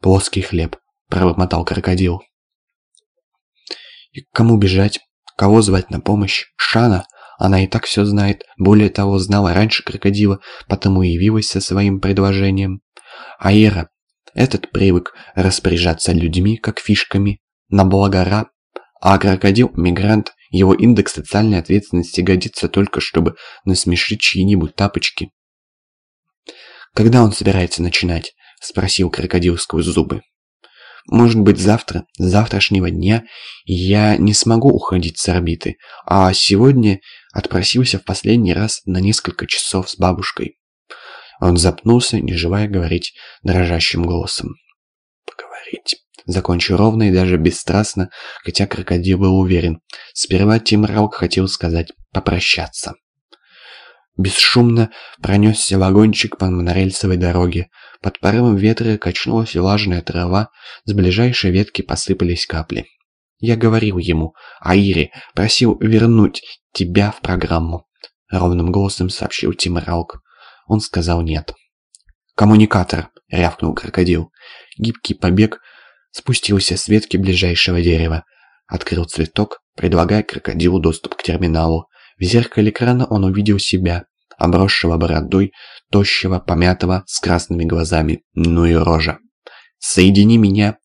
плоский хлеб», — пробормотал крокодил. «И к кому бежать? Кого звать на помощь? Шана? Она и так все знает. Более того, знала раньше крокодила, потому и явилась со своим предложением. Аира, этот привык распоряжаться людьми, как фишками, на благора, а крокодил – мигрант, его индекс социальной ответственности годится только, чтобы насмешить чьи-нибудь тапочки. «Когда он собирается начинать?» – спросил крокодил сквозь зубы. «Может быть, завтра, с завтрашнего дня я не смогу уходить с орбиты, а сегодня отпросился в последний раз на несколько часов с бабушкой». Он запнулся, не желая говорить дрожащим голосом. «Поговорить». Закончил ровно и даже бесстрастно, хотя крокодил был уверен. Сперва Тим Раук хотел сказать «попрощаться». Бесшумно пронесся вагончик по монорельсовой дороге. Под порывом ветра качнулась влажная трава, с ближайшей ветки посыпались капли. Я говорил ему, Аире, просил вернуть тебя в программу. Ровным голосом сообщил Тим Раук. Он сказал нет. «Коммуникатор!» — рявкнул крокодил. Гибкий побег спустился с ветки ближайшего дерева. Открыл цветок, предлагая крокодилу доступ к терминалу. В зеркале экрана он увидел себя, обросшего бородой, тощего, помятого, с красными глазами. Ну и рожа. «Соедини меня!»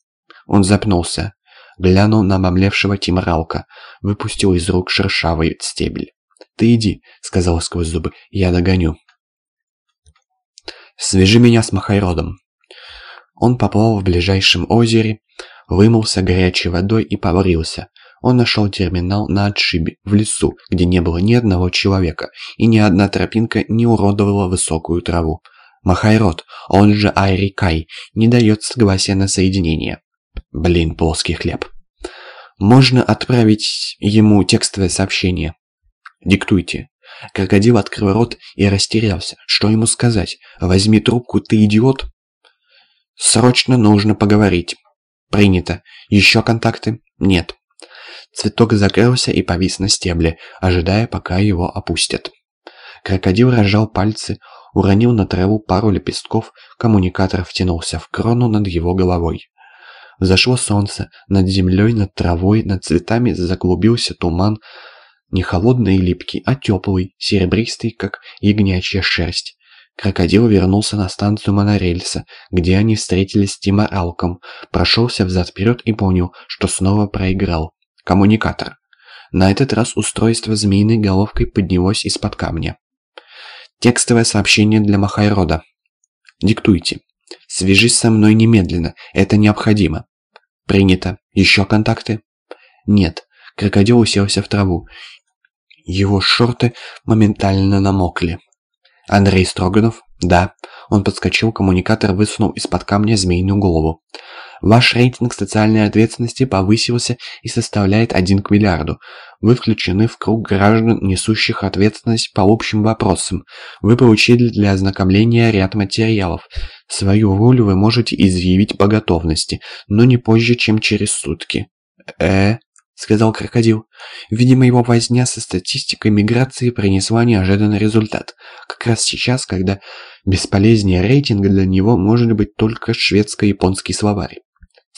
Он запнулся. Глянул на обомлевшего Тимралка, выпустил из рук шершавый стебель. «Ты иди», — сказал сквозь зубы, — «я догоню». «Свяжи меня с Махайродом». Он поплыл в ближайшем озере, вымылся горячей водой и побрился. Он нашел терминал на отшибе, в лесу, где не было ни одного человека, и ни одна тропинка не уродовала высокую траву. Махайрод, он же Айрикай, не дает согласия на соединение. Блин, плоский хлеб. Можно отправить ему текстовое сообщение. Диктуйте. Крокодил открыл рот и растерялся. Что ему сказать? Возьми трубку, ты идиот? Срочно нужно поговорить. Принято. Еще контакты? Нет. Цветок закрылся и повис на стебле, ожидая, пока его опустят. Крокодил разжал пальцы, уронил на траву пару лепестков, коммуникатор втянулся в крону над его головой. Взошло солнце, над землей, над травой, над цветами заклубился туман, не холодный и липкий, а теплый, серебристый, как ягнячья шерсть. Крокодил вернулся на станцию монорельса, где они встретились с Тима Алком, прошелся взад-вперед и понял, что снова проиграл. Коммуникатор. На этот раз устройство змеиной головкой поднялось из-под камня. Текстовое сообщение для Махайрода. Диктуйте. Свяжись со мной немедленно, это необходимо. Принято. Еще контакты? Нет. Крокодил уселся в траву. Его шорты моментально намокли. Андрей Строганов? Да. Он подскочил, коммуникатор высунул из-под камня змеиную голову. Ваш рейтинг социальной ответственности повысился и составляет 1 к миллиарду. Вы включены в круг граждан, несущих ответственность по общим вопросам. Вы получили для ознакомления ряд материалов. Свою волю вы можете изъявить по готовности, но не позже, чем через сутки. Э, сказал крокодил. Видимо, его возня со статистикой миграции принесла неожиданный результат. Как раз сейчас, когда бесполезнее рейтинга для него может быть только шведско-японский словарь.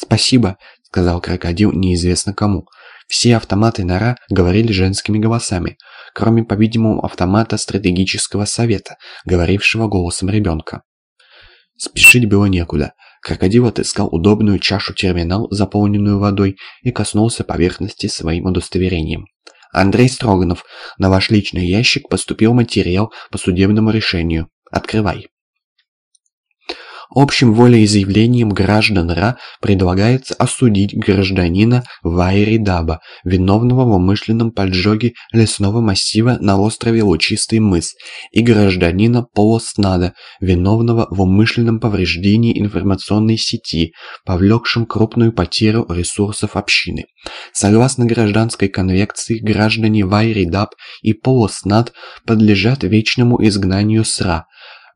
«Спасибо», — сказал крокодил неизвестно кому. Все автоматы Нора говорили женскими голосами, кроме, по-видимому, автомата стратегического совета, говорившего голосом ребенка. Спешить было некуда. Крокодил отыскал удобную чашу-терминал, заполненную водой, и коснулся поверхности своим удостоверением. «Андрей Строганов, на ваш личный ящик поступил материал по судебному решению. Открывай». Общим волеизъявлением граждан РА предлагается осудить гражданина Вайри Даба, виновного в умышленном поджоге лесного массива на острове Лучистый мыс, и гражданина Пола Снада, виновного в умышленном повреждении информационной сети, повлекшем крупную потерю ресурсов общины. Согласно гражданской конвекции, граждане Вайри Даб и Пола Снад подлежат вечному изгнанию с РА,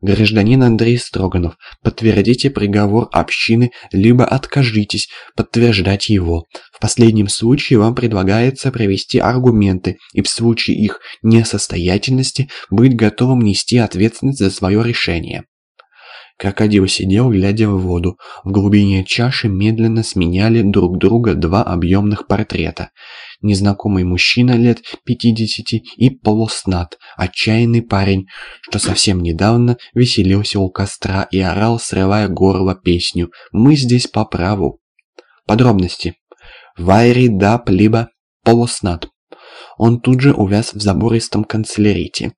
Гражданин Андрей Строганов, подтвердите приговор общины, либо откажитесь подтверждать его. В последнем случае вам предлагается привести аргументы и в случае их несостоятельности быть готовым нести ответственность за свое решение. Крокодил сидел, глядя в воду. В глубине чаши медленно сменяли друг друга два объемных портрета. Незнакомый мужчина лет 50 и полуснат, отчаянный парень, что совсем недавно веселился у костра и орал, срывая горло песню «Мы здесь по праву». Подробности. Вайри даб либо полуснат. Он тут же увяз в забористом канцелярите.